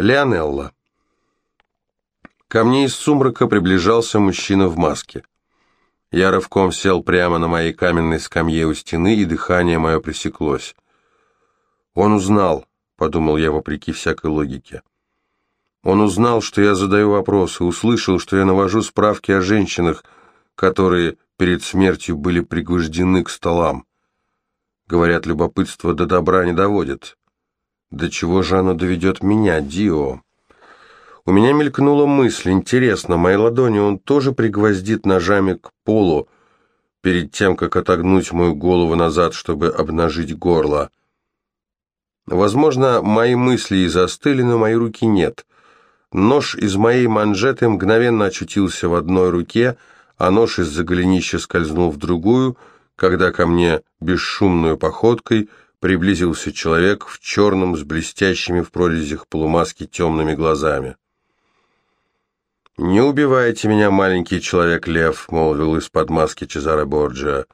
Леонелла. Ко мне из сумрака приближался мужчина в маске. Я рывком сел прямо на моей каменной скамье у стены, и дыхание мое пресеклось. «Он узнал», — подумал я вопреки всякой логике. «Он узнал, что я задаю вопросы, услышал, что я навожу справки о женщинах, которые перед смертью были пригвождены к столам. Говорят, любопытство до добра не доводит. До чего же оно доведет меня, Дио? У меня мелькнула мысль, интересно, мои ладони он тоже пригвоздит ножами к полу, перед тем, как отогнуть мою голову назад, чтобы обнажить горло. Возможно, мои мысли и застыли, но моей руки нет. Нож из моей манжеты мгновенно очутился в одной руке, а нож из-за голенища скользнул в другую, когда ко мне бесшумную походкой приблизился человек в черном с блестящими в прорезях полумаски темными глазами. «Не убивайте меня, маленький человек-лев», — молвил из-под маски Чезаре Борджиа.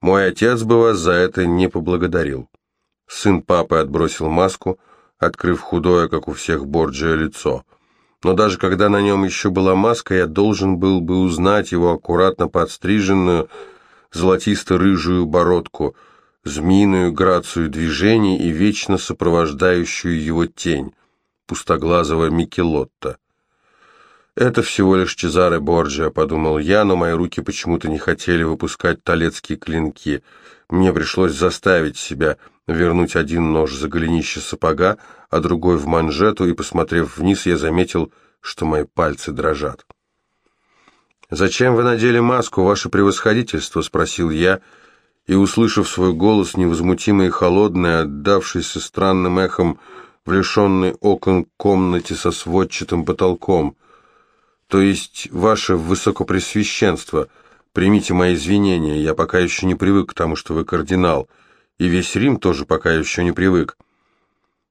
«Мой отец бы вас за это не поблагодарил». Сын папы отбросил маску, открыв худое, как у всех Борджиа, лицо. Но даже когда на нем еще была маска, я должен был бы узнать его аккуратно подстриженную, золотисто-рыжую бородку — змеиную грацию движений и вечно сопровождающую его тень, пустоглазого Микелотта. «Это всего лишь Чезаре Борджиа», — подумал я, но мои руки почему-то не хотели выпускать талецкие клинки. Мне пришлось заставить себя вернуть один нож за голенище сапога, а другой в манжету, и, посмотрев вниз, я заметил, что мои пальцы дрожат. «Зачем вы надели маску, ваше превосходительство?» — спросил я, — и, услышав свой голос, невозмутимый и холодный, отдавшийся странным эхом в лишенной окон комнате со сводчатым потолком, то есть ваше высокопресвященство, примите мои извинения, я пока еще не привык к тому, что вы кардинал, и весь Рим тоже пока еще не привык.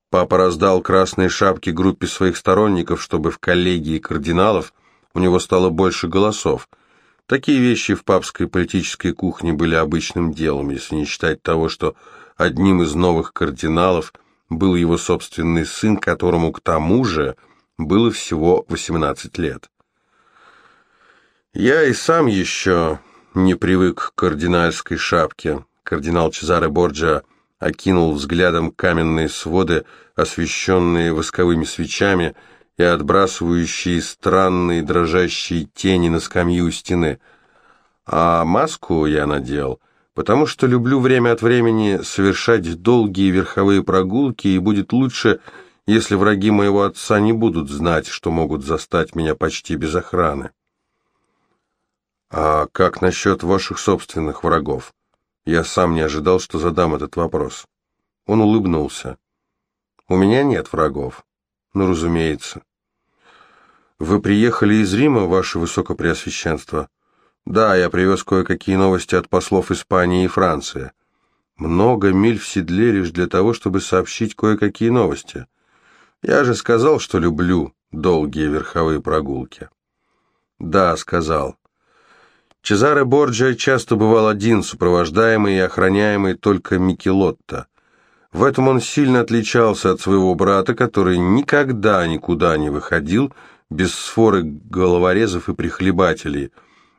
Папа раздал красные шапки группе своих сторонников, чтобы в коллегии кардиналов у него стало больше голосов – Такие вещи в папской политической кухне были обычным делом, если не считать того, что одним из новых кардиналов был его собственный сын, которому к тому же было всего 18 лет. Я и сам еще не привык к кардинальской шапке. Кардинал Чезаре Борджа окинул взглядом каменные своды, освещенные восковыми свечами, и отбрасывающие странные дрожащие тени на скамью стены. А маску я надел, потому что люблю время от времени совершать долгие верховые прогулки, и будет лучше, если враги моего отца не будут знать, что могут застать меня почти без охраны. А как насчет ваших собственных врагов? Я сам не ожидал, что задам этот вопрос. Он улыбнулся. У меня нет врагов. Ну, разумеется. «Вы приехали из Рима, ваше высокопреосвященство?» «Да, я привез кое-какие новости от послов Испании и Франции. Много миль в седле лишь для того, чтобы сообщить кое-какие новости. Я же сказал, что люблю долгие верховые прогулки». «Да», — сказал. Чезаре Борджиа часто бывал один, сопровождаемый и охраняемый только Микелотто. В этом он сильно отличался от своего брата, который никогда никуда не выходил, — без сфоры головорезов и прихлебателей,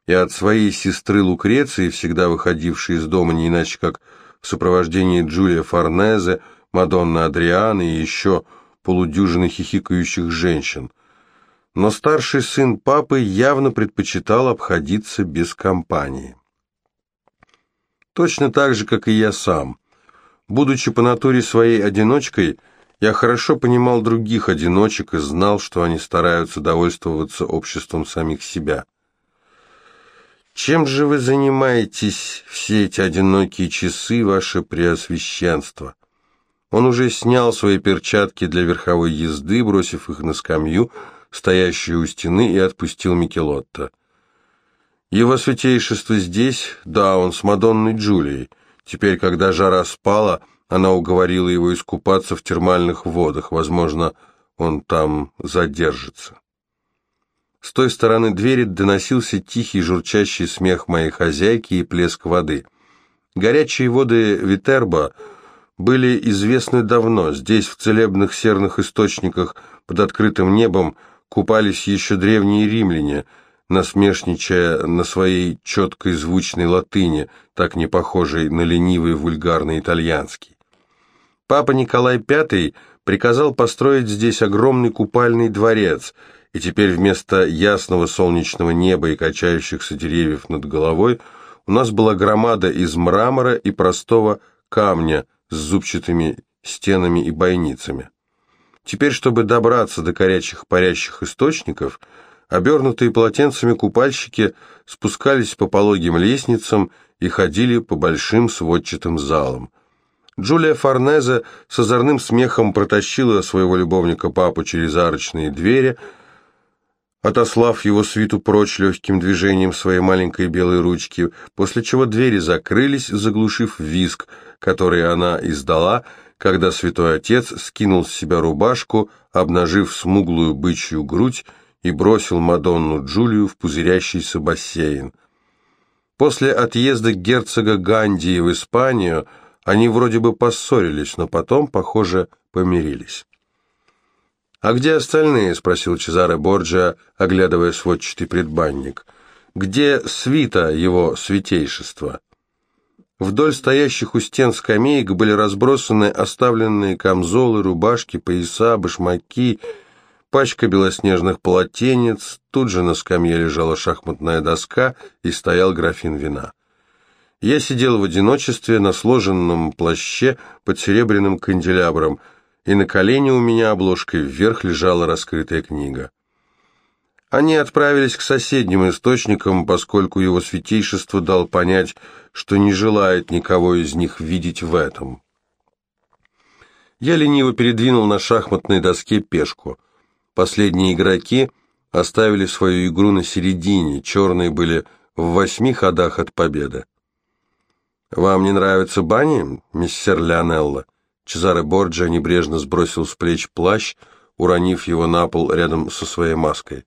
и от своей сестры Лукреции, всегда выходившей из дома не иначе как в сопровождении Джулия Форнезе, Мадонны Адрианы и еще полудюжины хихикающих женщин. Но старший сын папы явно предпочитал обходиться без компании. Точно так же, как и я сам. Будучи по натуре своей одиночкой – я хорошо понимал других одиночек и знал, что они стараются довольствоваться обществом самих себя. Чем же вы занимаетесь все эти одинокие часы, ваше преосвященство? Он уже снял свои перчатки для верховой езды, бросив их на скамью, стоящую у стены, и отпустил Микелотто. Его святейшество здесь, да, он с Мадонной Джулией. Теперь, когда жара спала, она уговорила его искупаться в термальных водах. Возможно, он там задержится. С той стороны двери доносился тихий журчащий смех моей хозяйки и плеск воды. Горячие воды Витерба были известны давно. Здесь, в целебных серных источниках под открытым небом, купались еще древние римляне, насмешничая на своей четкой звучной латыни, так не похожей на ленивый вульгарный итальянский. Папа Николай V приказал построить здесь огромный купальный дворец, и теперь вместо ясного солнечного неба и качающихся деревьев над головой у нас была громада из мрамора и простого камня с зубчатыми стенами и бойницами. Теперь, чтобы добраться до горячих парящих источников, обернутые полотенцами купальщики спускались по пологим лестницам и ходили по большим сводчатым залам. Джулия Форнезе с озорным смехом протащила своего любовника папу через арочные двери, отослав его свиту прочь легким движением своей маленькой белой ручки, после чего двери закрылись, заглушив визг, который она издала, когда святой отец скинул с себя рубашку, обнажив смуглую бычью грудь и бросил Мадонну Джулию в пузырящийся бассейн. После отъезда герцога Гандии в Испанию – они вроде бы поссорились, но потом, похоже, помирились. «А где остальные?» — спросил Чезаре Борджиа, оглядывая сводчатый предбанник. «Где свита его святейшества?» Вдоль стоящих у стен скамеек были разбросаны оставленные камзолы, рубашки, пояса, башмаки, пачка белоснежных полотенец, тут же на скамье лежала шахматная доска и стоял графин вина. Я сидел в одиночестве на сложенном плаще под серебряным канделябром, и на колене у меня обложкой вверх лежала раскрытая книга. Они отправились к соседним источникам, поскольку его святейшество дал понять, что не желает никого из них видеть в этом. Я лениво передвинул на шахматной доске пешку. Последние игроки оставили свою игру на середине, черные были в восьми ходах от победы. «Вам не нравятся бани, миссер Леонелло?» Чезаре Борджа небрежно сбросил с плеч плащ, уронив его на пол рядом со своей маской.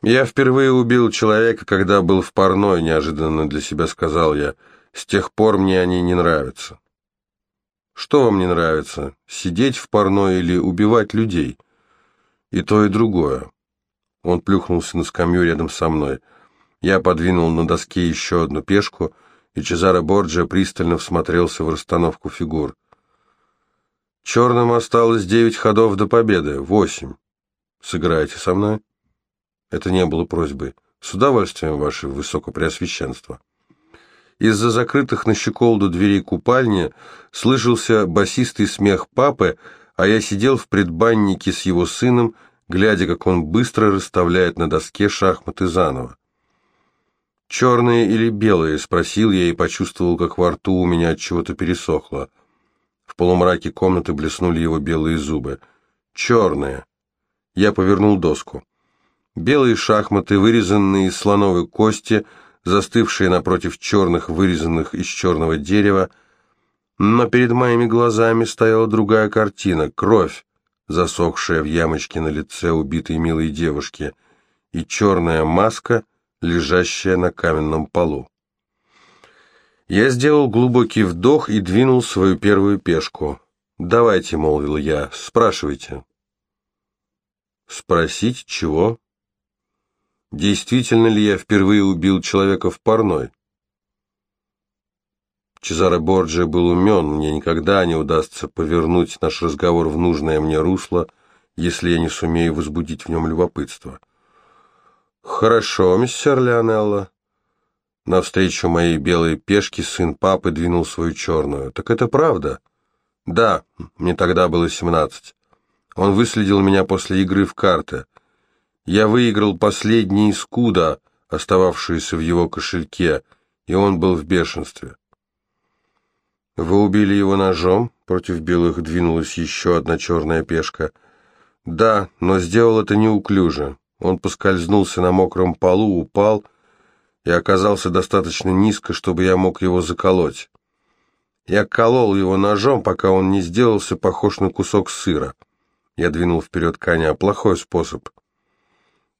«Я впервые убил человека, когда был в парной», — неожиданно для себя сказал я. «С тех пор мне они не нравятся». «Что вам не нравится? Сидеть в парной или убивать людей?» «И то, и другое». Он плюхнулся на скамью рядом со мной. Я подвинул на доске еще одну пешку — и Чезаро Борджиа пристально всмотрелся в расстановку фигур. «Черным осталось девять ходов до победы, восемь. Сыграете со мной?» Это не было просьбой. «С удовольствием, ваше высокопреосвященство». Из-за закрытых на щеколду дверей купальни слышался басистый смех папы, а я сидел в предбаннике с его сыном, глядя, как он быстро расставляет на доске шахматы заново. «Черные или белые?» — спросил я и почувствовал, как во рту у меня от чего-то пересохло. В полумраке комнаты блеснули его белые зубы. «Черные». Я повернул доску. Белые шахматы, вырезанные из слоновой кости, застывшие напротив черных, вырезанных из черного дерева. Но перед моими глазами стояла другая картина — кровь, засохшая в ямочке на лице убитой милой девушки, и черная маска — лежащая на каменном полу. Я сделал глубокий вдох и двинул свою первую пешку. «Давайте», — молвил я, — «спрашивайте». «Спросить чего?» «Действительно ли я впервые убил человека в парной?» Чезаре Борджи был умен, мне никогда не удастся повернуть наш разговор в нужное мне русло, если я не сумею возбудить в нем любопытство. «Хорошо, мистер Леонелло». Навстречу моей белой пешке сын папы двинул свою черную. «Так это правда?» «Да, мне тогда было семнадцать. Он выследил меня после игры в карты. Я выиграл последний скуда, остававшиеся в его кошельке, и он был в бешенстве». «Вы убили его ножом?» Против белых двинулась еще одна черная пешка. «Да, но сделал это неуклюже. Он поскользнулся на мокром полу, упал и оказался достаточно низко, чтобы я мог его заколоть. Я колол его ножом, пока он не сделался похож на кусок сыра. Я двинул вперед коня. Плохой способ.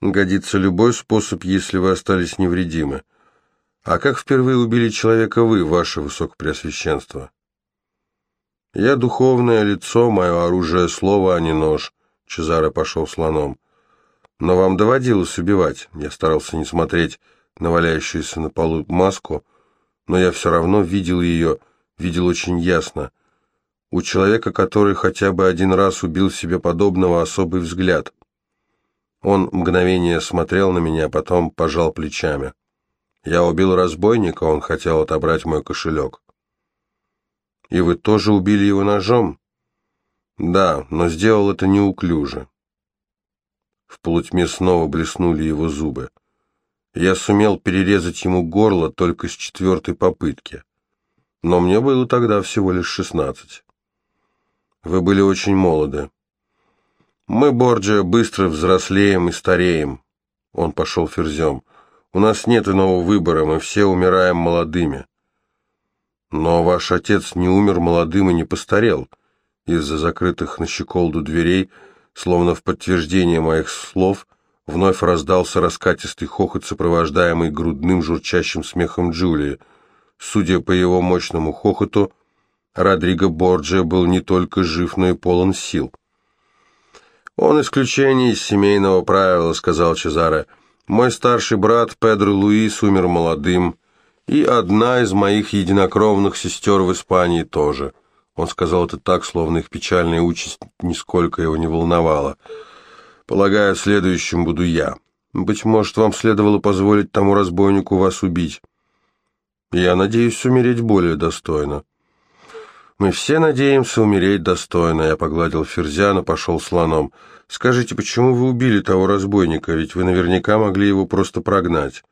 Годится любой способ, если вы остались невредимы. А как впервые убили человека вы, ваше высокопреосвященство? «Я духовное лицо, мое оружие слово, а не нож», — Чезаре пошел слоном. «Но вам доводилось убивать». Я старался не смотреть на валяющуюся на полу маску, но я все равно видел ее, видел очень ясно. У человека, который хотя бы один раз убил себе подобного, особый взгляд. Он мгновение смотрел на меня, потом пожал плечами. Я убил разбойника, он хотел отобрать мой кошелек. И вы тоже убили его ножом? Да, но сделал это неуклюже. В полутьме снова блеснули его зубы. Я сумел перерезать ему горло только с четвертой попытки. Но мне было тогда всего лишь шестнадцать. Вы были очень молоды. Мы, Борджия, быстро взрослеем и стареем. Он пошел ферзем. У нас нет иного выбора, мы все умираем молодыми. Но ваш отец не умер молодым и не постарел. Из-за закрытых на щеколду дверей, словно в подтверждение моих слов, вновь раздался раскатистый хохот, сопровождаемый грудным журчащим смехом Джулии. Судя по его мощному хохоту, Родриго Борджиа был не только жив, но и полон сил. «Он исключение из семейного правила», — сказал Чезаре. «Мой старший брат Педро Луис умер молодым, и одна из моих единокровных сестер в Испании тоже». Он сказал это так, словно их печальная участь нисколько его не волновала. «Полагаю, следующим буду я. Быть может, вам следовало позволить тому разбойнику вас убить. Я надеюсь умереть более достойно». «Мы все надеемся умереть достойно», — я погладил Ферзяна, пошел слоном. «Скажите, почему вы убили того разбойника? Ведь вы наверняка могли его просто прогнать».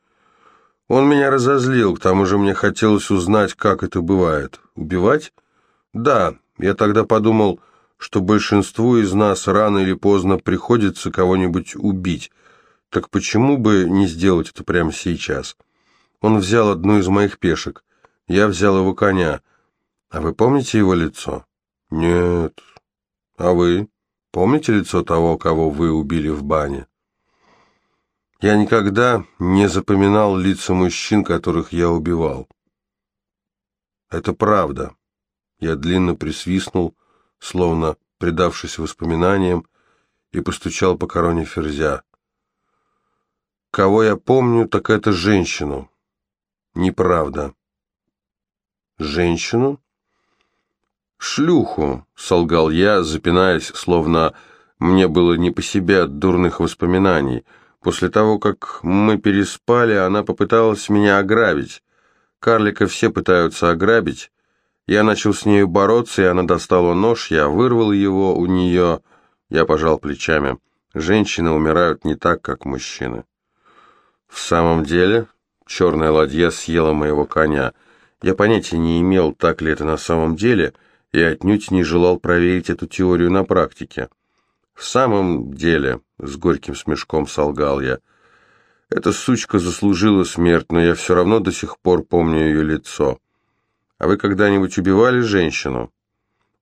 «Он меня разозлил, к тому же мне хотелось узнать, как это бывает. Убивать?» «Да, я тогда подумал, что большинству из нас рано или поздно приходится кого-нибудь убить. Так почему бы не сделать это прямо сейчас?» Он взял одну из моих пешек. Я взял его коня — а вы помните его лицо? Нет. А вы? Помните лицо того, кого вы убили в бане? Я никогда не запоминал лица мужчин, которых я убивал. Это правда. Я длинно присвистнул, словно предавшись воспоминаниям, и постучал по короне ферзя. Кого я помню, так это женщину. Неправда. Женщину? «Шлюху», — солгал я, запинаясь, словно мне было не по себе от дурных воспоминаний. После того, как мы переспали, она попыталась меня ограбить. Карлика все пытаются ограбить. Я начал с нею бороться, и она достала нож, я вырвал его у нее. Я пожал плечами. Женщины умирают не так, как мужчины. В самом деле, черная ладья съела моего коня. Я понятия не имел, так ли это на самом деле — и отнюдь не желал проверить эту теорию на практике. «В самом деле», — с горьким смешком солгал я, — «эта сучка заслужила смерть, но я все равно до сих пор помню ее лицо. А вы когда-нибудь убивали женщину?»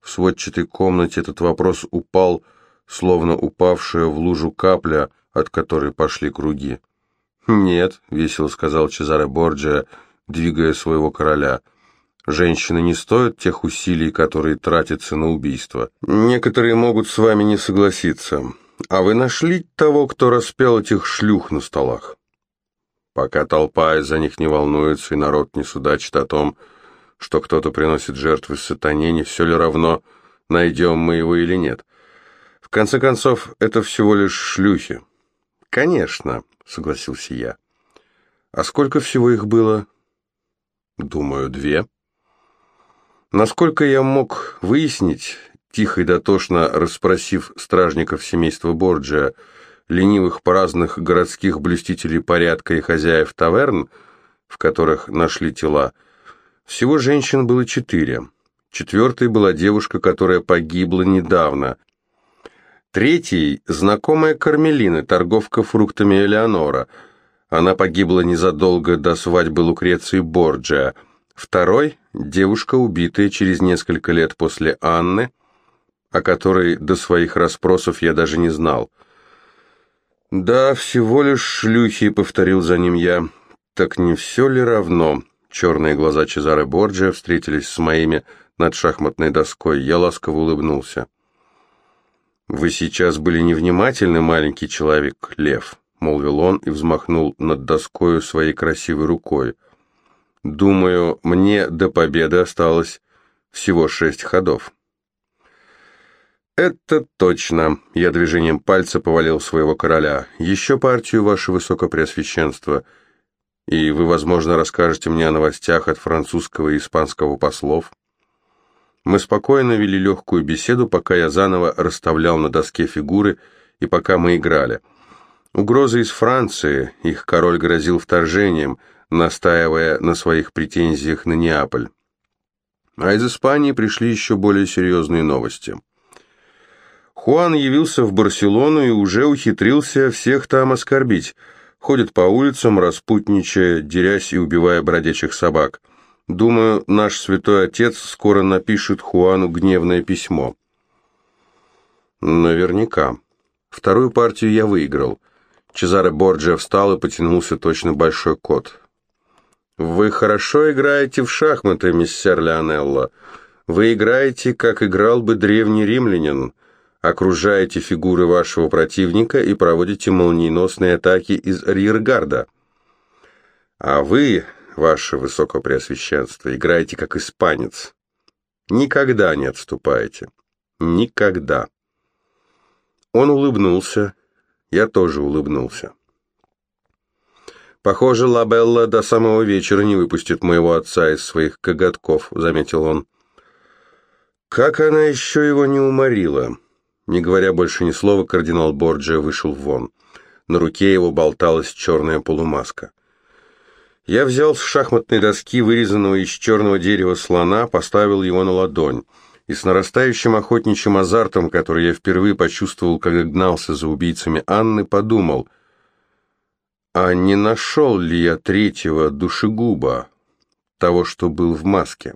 В сводчатой комнате этот вопрос упал, словно упавшая в лужу капля, от которой пошли круги. «Нет», — весело сказал Чезаре Борджиа, двигая своего короля, — Женщины не стоят тех усилий, которые тратятся на убийство. Некоторые могут с вами не согласиться. А вы нашли того, кто распял этих шлюх на столах? Пока толпа из-за них не волнуется, и народ не судачит о том, что кто-то приносит жертвы сатане, не все ли равно, найдем мы его или нет. В конце концов, это всего лишь шлюхи. Конечно, согласился я. А сколько всего их было? Думаю, две. Насколько я мог выяснить, тихо и дотошно расспросив стражников семейства Борджиа, ленивых праздных городских блюстителей порядка и хозяев таверн, в которых нашли тела, всего женщин было четыре. Четвертой была девушка, которая погибла недавно. Третьей – знакомая Кармелины, торговка фруктами Элеонора. Она погибла незадолго до свадьбы Лукреции Борджиа – Второй – девушка, убитая через несколько лет после Анны, о которой до своих расспросов я даже не знал. «Да, всего лишь шлюхи», — повторил за ним я. «Так не все ли равно?» Черные глаза Чезаре Борджиа встретились с моими над шахматной доской. Я ласково улыбнулся. «Вы сейчас были невнимательны, маленький человек, лев», — молвил он и взмахнул над доскою своей красивой рукой. «Думаю, мне до победы осталось всего шесть ходов». «Это точно!» — я движением пальца повалил своего короля. «Еще партию, ваше высокопреосвященство, и вы, возможно, расскажете мне о новостях от французского и испанского послов». Мы спокойно вели легкую беседу, пока я заново расставлял на доске фигуры и пока мы играли. Угрозы из Франции, их король грозил вторжением, настаивая на своих претензиях на Неаполь. А из Испании пришли еще более серьезные новости – Хуан явился в Барселону и уже ухитрился всех там оскорбить. Ходит по улицам, распутничая, дерясь и убивая бродячих собак. Думаю, наш святой отец скоро напишет Хуану гневное письмо. Наверняка. Вторую партию я выиграл. Чезаре Борджиа встал и потянулся точно большой кот. «Вы хорошо играете в шахматы, миссер Леонелло. Вы играете, как играл бы древний римлянин окружаете фигуры вашего противника и проводите молниеносные атаки из риергарда. А вы, ваше высокопреосвященство, играете как испанец. Никогда не отступаете. Никогда. Он улыбнулся. Я тоже улыбнулся. «Похоже, Лабелла до самого вечера не выпустит моего отца из своих коготков», — заметил он. «Как она еще его не уморила!» Не говоря больше ни слова, кардинал Борджиа вышел вон. На руке его болталась черная полумаска. Я взял с шахматной доски, вырезанного из черного дерева слона, поставил его на ладонь. И с нарастающим охотничьим азартом, который я впервые почувствовал, когда гнался за убийцами Анны, подумал, а не нашел ли я третьего душегуба, того, что был в маске?